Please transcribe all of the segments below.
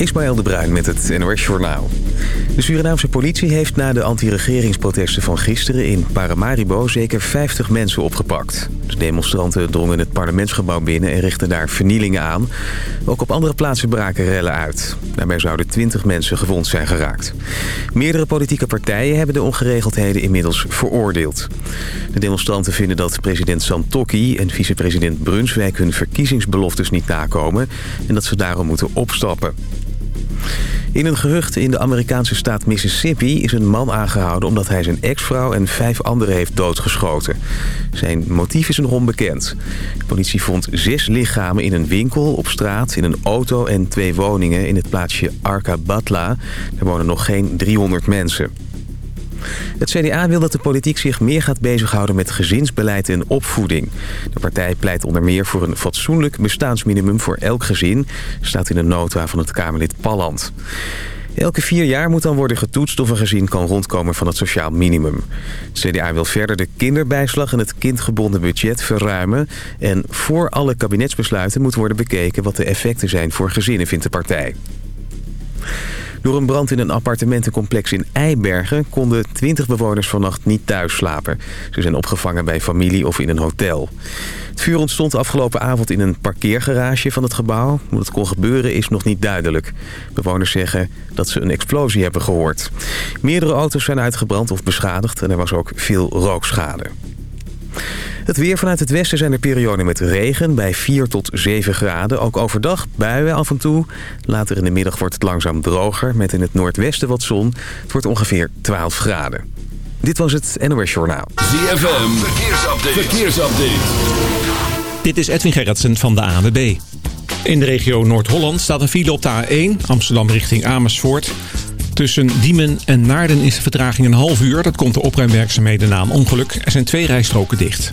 Ismaël de Bruin met het NOS Journaal. De Surinaamse politie heeft na de anti-regeringsprotesten van gisteren in Paramaribo zeker 50 mensen opgepakt. De demonstranten drongen het parlementsgebouw binnen en richtten daar vernielingen aan. Ook op andere plaatsen braken rellen uit. Daarbij zouden 20 mensen gewond zijn geraakt. Meerdere politieke partijen hebben de ongeregeldheden inmiddels veroordeeld. De demonstranten vinden dat president Santokki en vicepresident Brunswijk hun verkiezingsbeloftes niet nakomen... en dat ze daarom moeten opstappen. In een gehucht in de Amerikaanse staat Mississippi is een man aangehouden... omdat hij zijn ex-vrouw en vijf anderen heeft doodgeschoten. Zijn motief is nog onbekend. De politie vond zes lichamen in een winkel, op straat, in een auto en twee woningen... in het plaatsje Arca Batla. Er wonen nog geen 300 mensen. Het CDA wil dat de politiek zich meer gaat bezighouden met gezinsbeleid en opvoeding. De partij pleit onder meer voor een fatsoenlijk bestaansminimum voor elk gezin... staat in een nota van het Kamerlid Palland. Elke vier jaar moet dan worden getoetst of een gezin kan rondkomen van het sociaal minimum. Het CDA wil verder de kinderbijslag en het kindgebonden budget verruimen. En voor alle kabinetsbesluiten moet worden bekeken wat de effecten zijn voor gezinnen, vindt de partij. Door een brand in een appartementencomplex in Eibergen... konden 20 bewoners vannacht niet thuis slapen. Ze zijn opgevangen bij familie of in een hotel. Het vuur ontstond afgelopen avond in een parkeergarage van het gebouw. Hoe het kon gebeuren is nog niet duidelijk. Bewoners zeggen dat ze een explosie hebben gehoord. Meerdere auto's zijn uitgebrand of beschadigd... en er was ook veel rookschade. Het weer vanuit het westen zijn er perioden met regen bij 4 tot 7 graden. Ook overdag buien af en toe. Later in de middag wordt het langzaam droger met in het noordwesten wat zon. Het wordt ongeveer 12 graden. Dit was het NOS Journaal. ZFM, verkeersupdate. verkeersupdate. Dit is Edwin Gerritsen van de ANWB. In de regio Noord-Holland staat een file op de A1, Amsterdam richting Amersfoort. Tussen Diemen en Naarden is de vertraging een half uur. Dat komt de opruimwerkzaamheden na een ongeluk. Er zijn twee rijstroken dicht.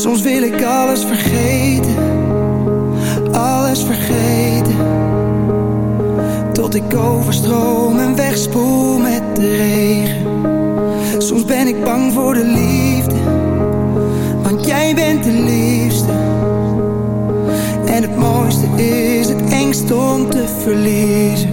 Soms wil ik alles vergeten, alles vergeten. Tot ik overstroom en wegspoel met de regen. Soms ben ik bang voor de liefde, want jij bent de liefste. En het mooiste is het engst om te verliezen.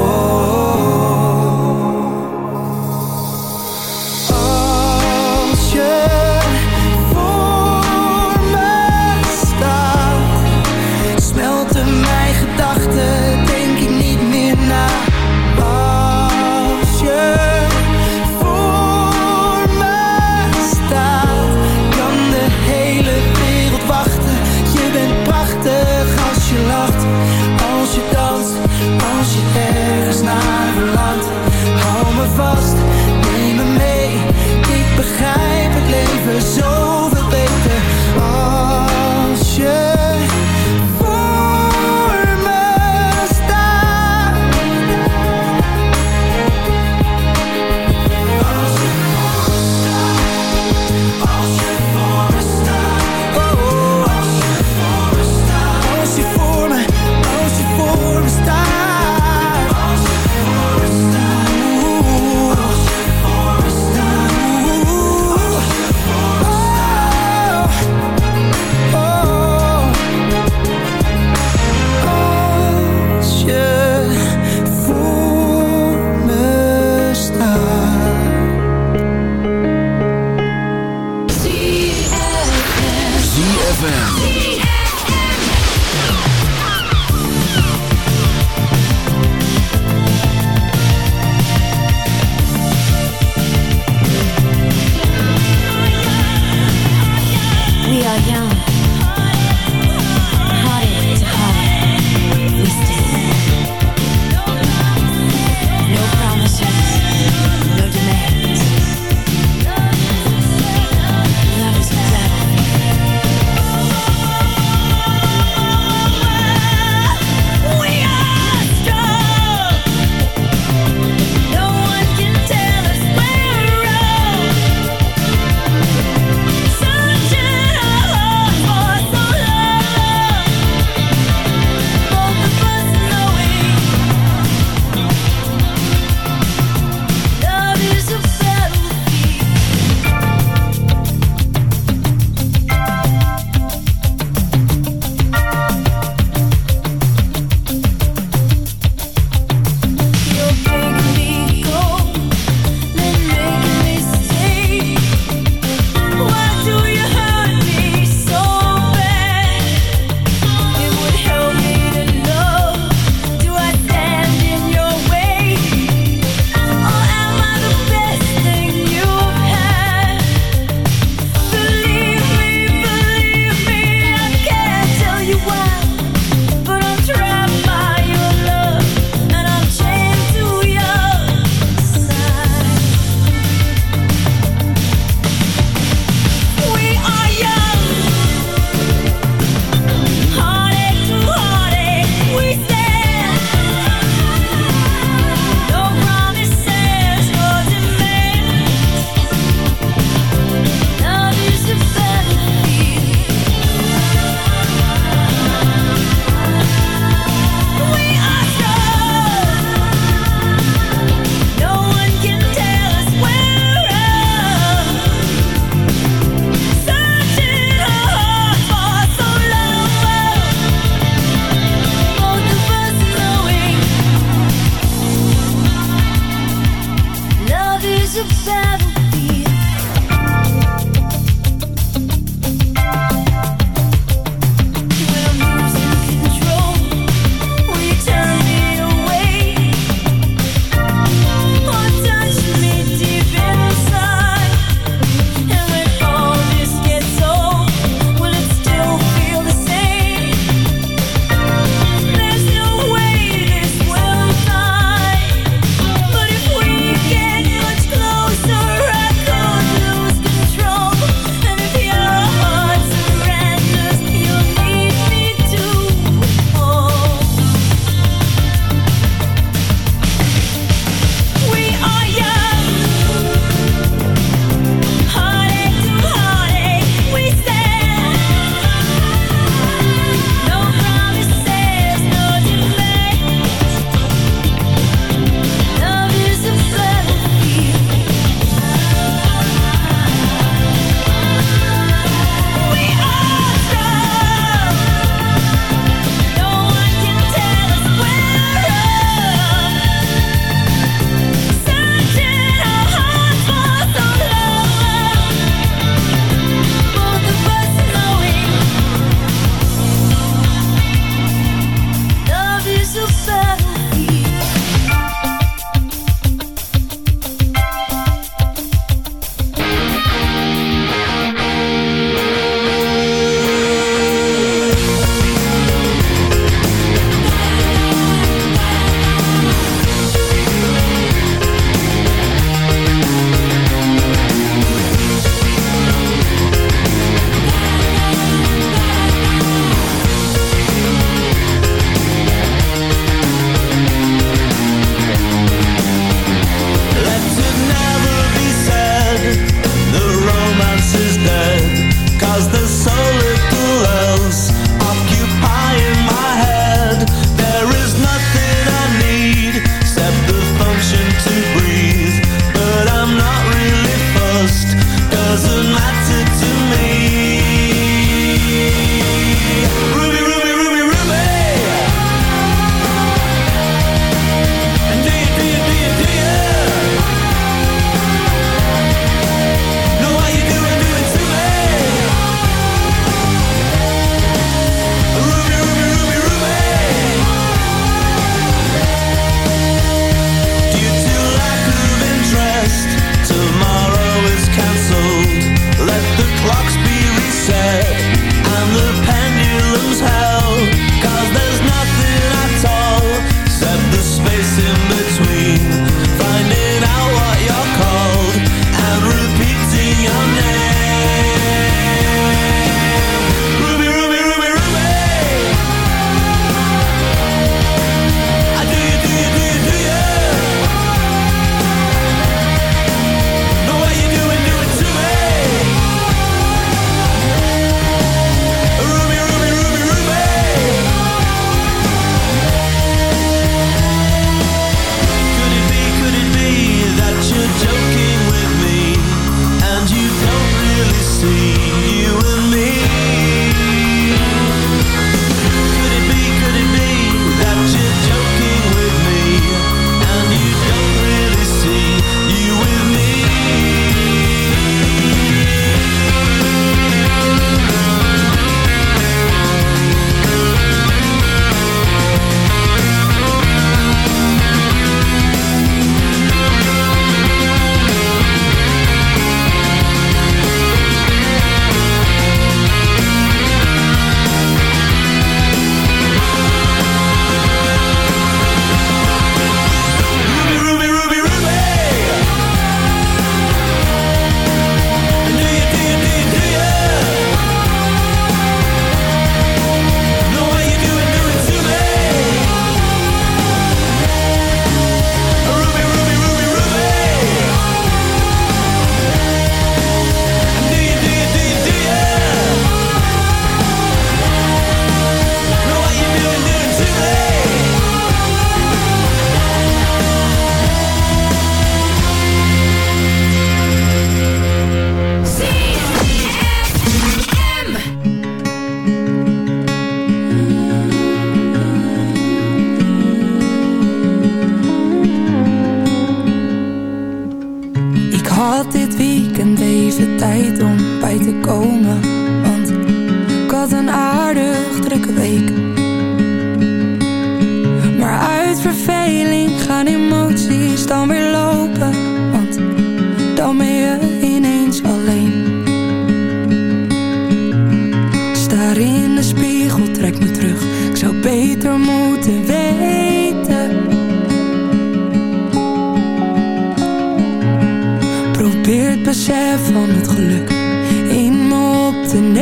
about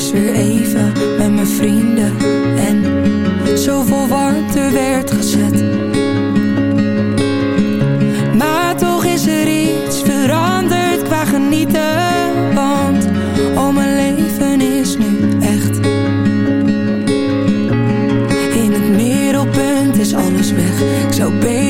eerst weer even met mijn vrienden. En zoveel warmte werd gezet. Maar toch is er iets veranderd qua genieten. Want al mijn leven is nu echt. In het middelpunt is alles weg. Ik zou beter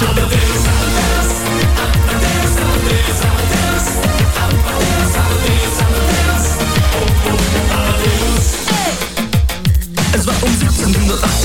One of these.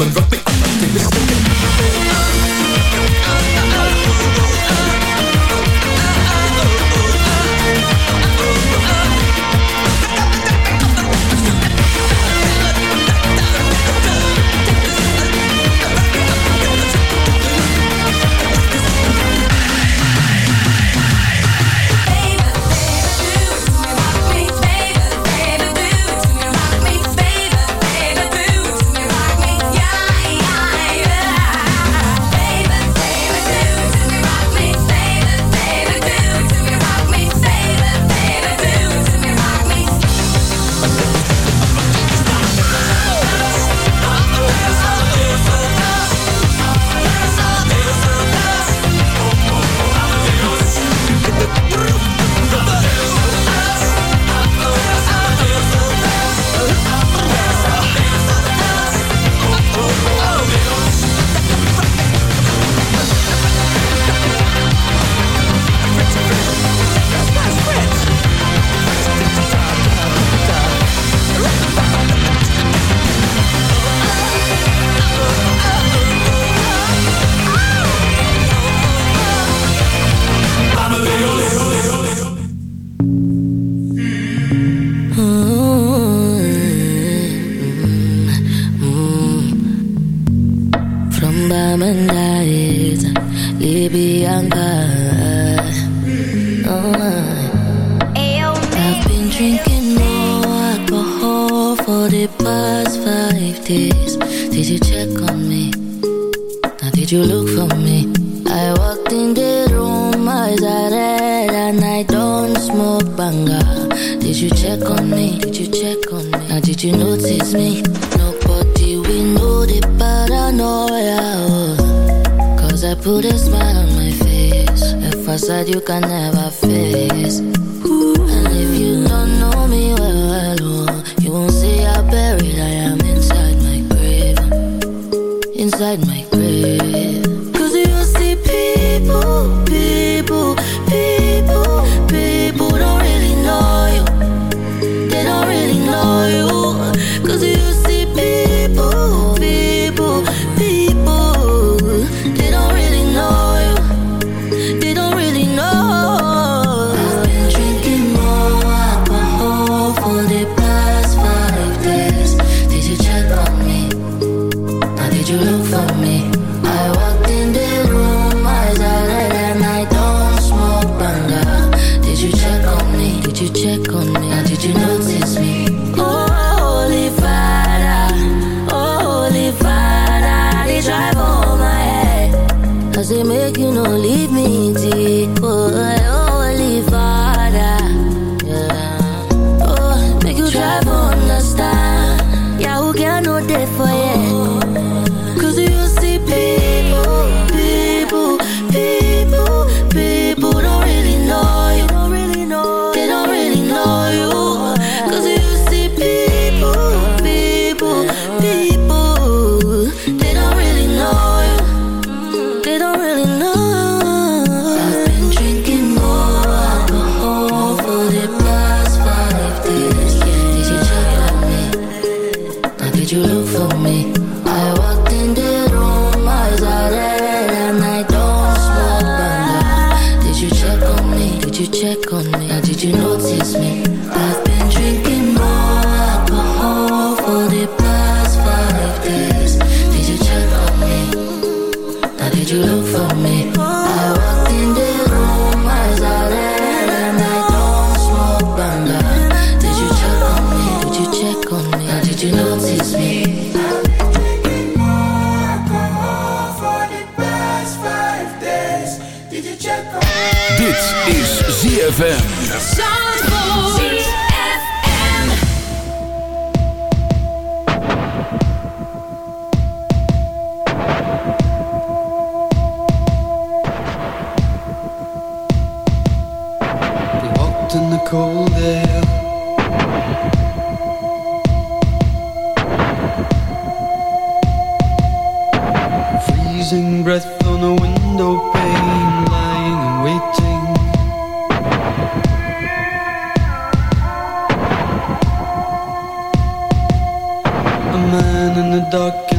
on, rock me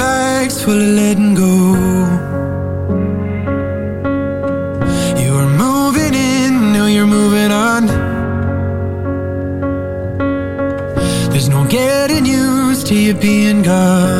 bags full of letting go. You are moving in, now you're moving on. There's no getting used to you being gone.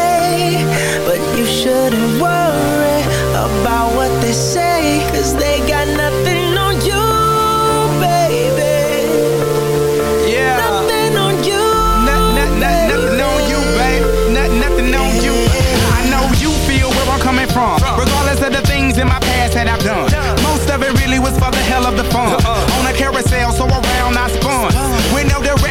they say, cause they got nothing on you, baby. Yeah. Nothing on you. Not, not, not, nothing on you, babe. Nothing on you. I know you feel where I'm coming from. Regardless of the things in my past that I've done. Most of it really was for the hell of the fun. Uh-uh. On a carousel, so around I spun. With no direction,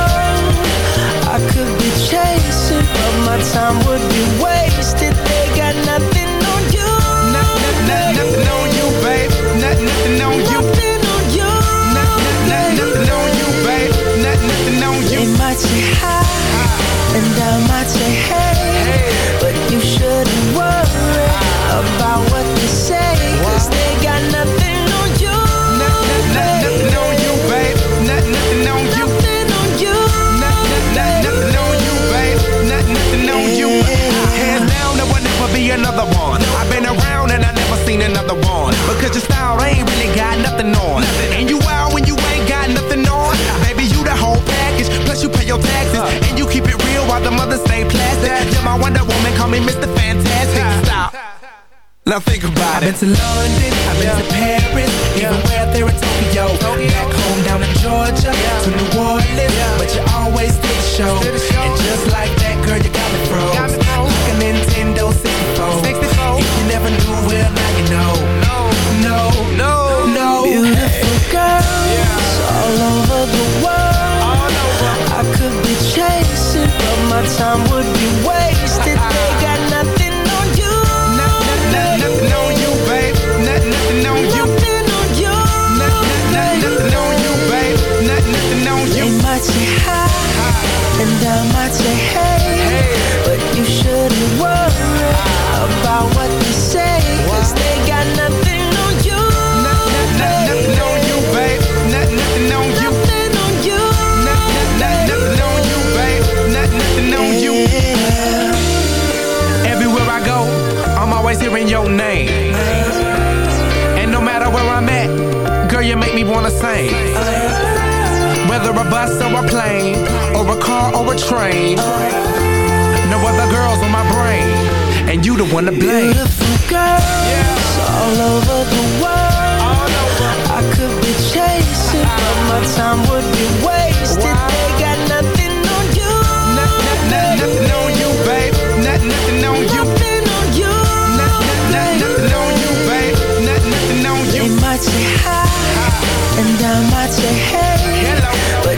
But my time would be wasted. They got nothing and you the one to blame. Beautiful girls all over the world. I could be chasing, but my time would be wasted. They got nothing on you. Nothing, nothing on you, babe. Nothing, nothing on you. Nothing on you. Nothing, nothing on you, babe. Nothing, nothing on you. They might say hi, and I might say hey, but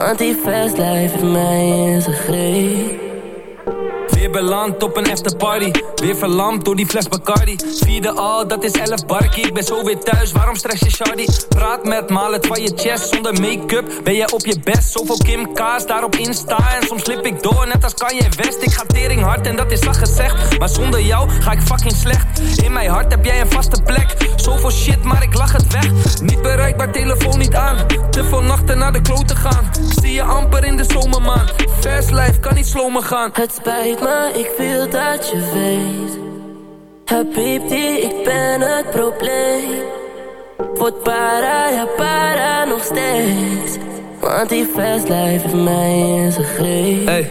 Want die fast life heeft mij in zijn greep. Beland op een afterparty Weer verlamd door die fles Bacardi. Vierde al, dat is 11 barkie. Ik ben zo weer thuis, waarom stress je shardy? Praat met malen van je chest Zonder make-up. Ben jij op je best? Zoveel Kim K's daarop Insta. En soms slip ik door, net als kan je West. Ik ga tering hard en dat is zacht gezegd. Maar zonder jou ga ik fucking slecht. In mijn hart heb jij een vaste plek. Zoveel shit, maar ik lach het weg. Niet bereikbaar, telefoon niet aan. Te veel nachten naar de klote gaan. Zie je amper in de zomermaand Fast life, kan niet slomen gaan. Het spijt me, ik wil dat je weet Habibti, ik ben het probleem. Word para, ja para nog steeds. Want die fast life heeft mij in zijn greep. Hey,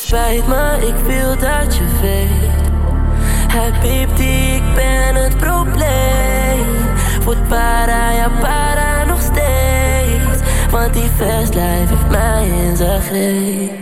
spijt me, ik wil dat je weet. Habibti, ik ben het probleem. Voet para, ja para nog steeds. Want die fast life heeft mij in zijn greep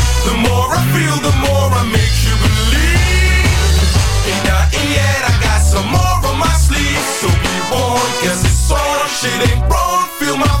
The more I feel, the more I make you believe. Ain't yet, I got some more on my sleeve. So be warned, cause it's on, shit ain't wrong, feel my.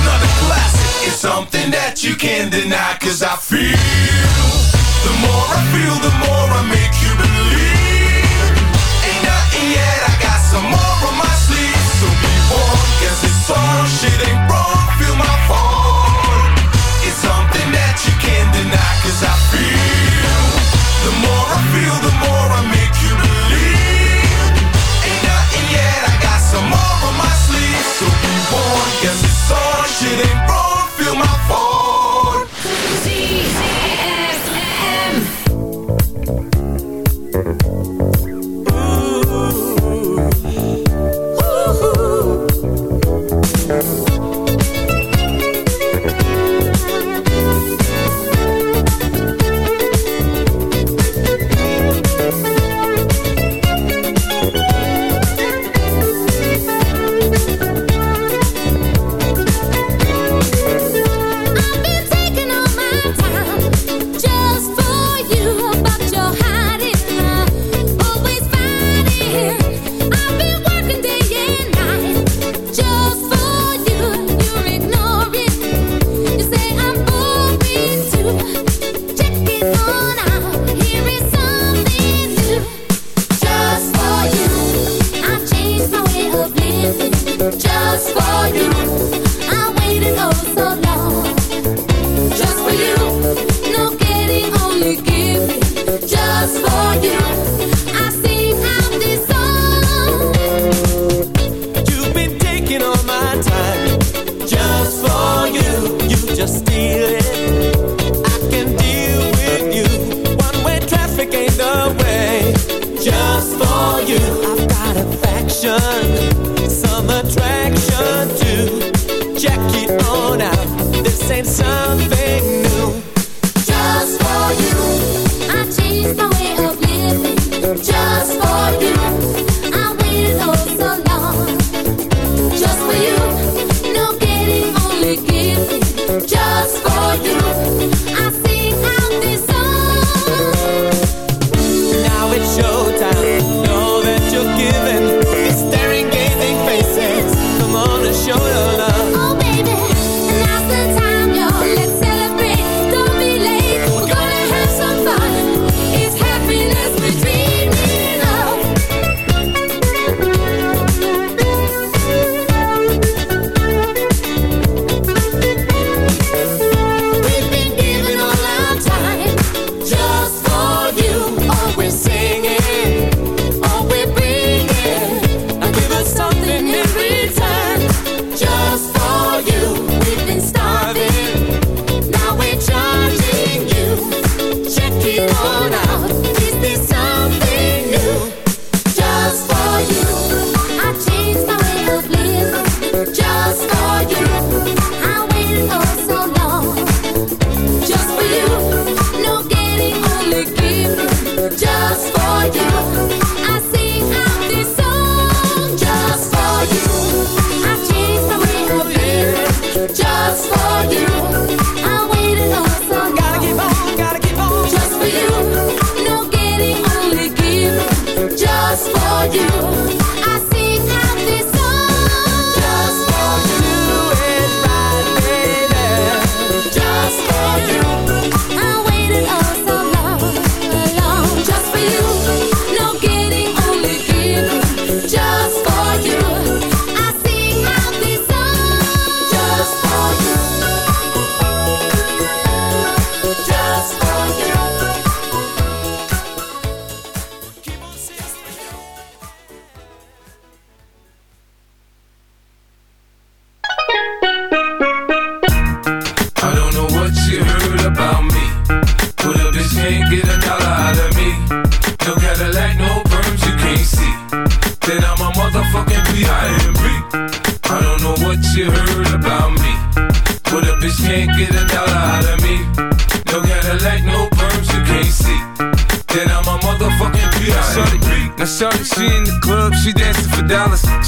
another classic. It's something that you can't deny, cause I feel. The more I feel, the more I make you believe. Ain't nothing yet, I got some more on my sleeve. So be warned, cause it's on, shit ain't wrong, feel my fall. It's something that you can't deny, cause I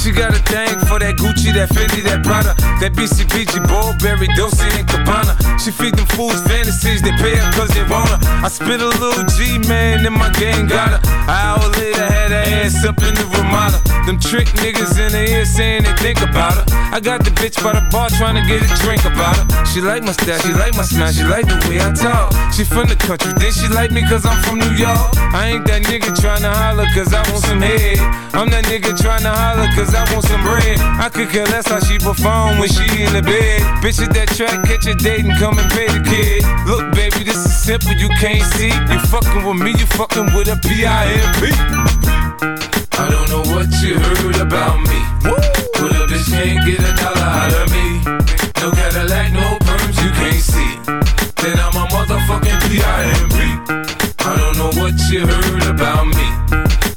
She got a thing for that Gucci, that Fendi, that Prada, that BCBG, Burberry, Dolce and Gabbana. She feed them fools fantasies, they pay her cause they want her. I spit a little G, man, and my gang got her. An hour later, had her ass up in the Ramada. Them trick niggas in the ear saying they think about her. I got the bitch by the bar trying to get a drink about her. She like my style, she like my smile, she like the way I talk. She from the country, then she like me cause I'm from New York. I ain't that nigga trying to holler cause I want some head. I'm that nigga trying to holler cause I want some bread. I could care less how she perform when she in the bed. Bitches that track, catch a date and come and pay the kid. Look, baby, this is simple, you can't see. You fucking with me, you fucking with a P-I-M-P. I don't know what you heard about me. But a bitch can't get a dollar out of me. No Cadillac, no perms, you can't see. Then I'm a motherfucking P.I.M.P. I don't know what you heard about me.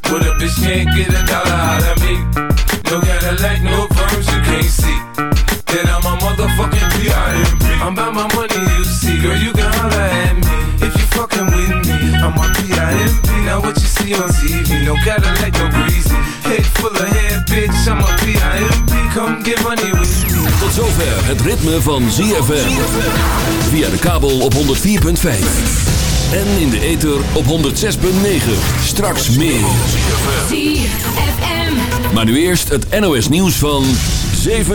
But a bitch can't get a dollar out of me. No Cadillac, no perms, you can't see. Then I'm a motherfucking P.I.M.P. I'm about my money, you see. Girl, you holler at me if you fucking with me. I'm a P.I.M.P. Now what you see on TV, no Cadillac, no greasy. Head full of hair, bitch, I'm a P.I.M.P. Come get money with me. Tot zover het ritme van ZFM. Via de kabel op 104.5. En in de ether op 106.9. Straks meer. Maar nu eerst het NOS nieuws van 7 uur.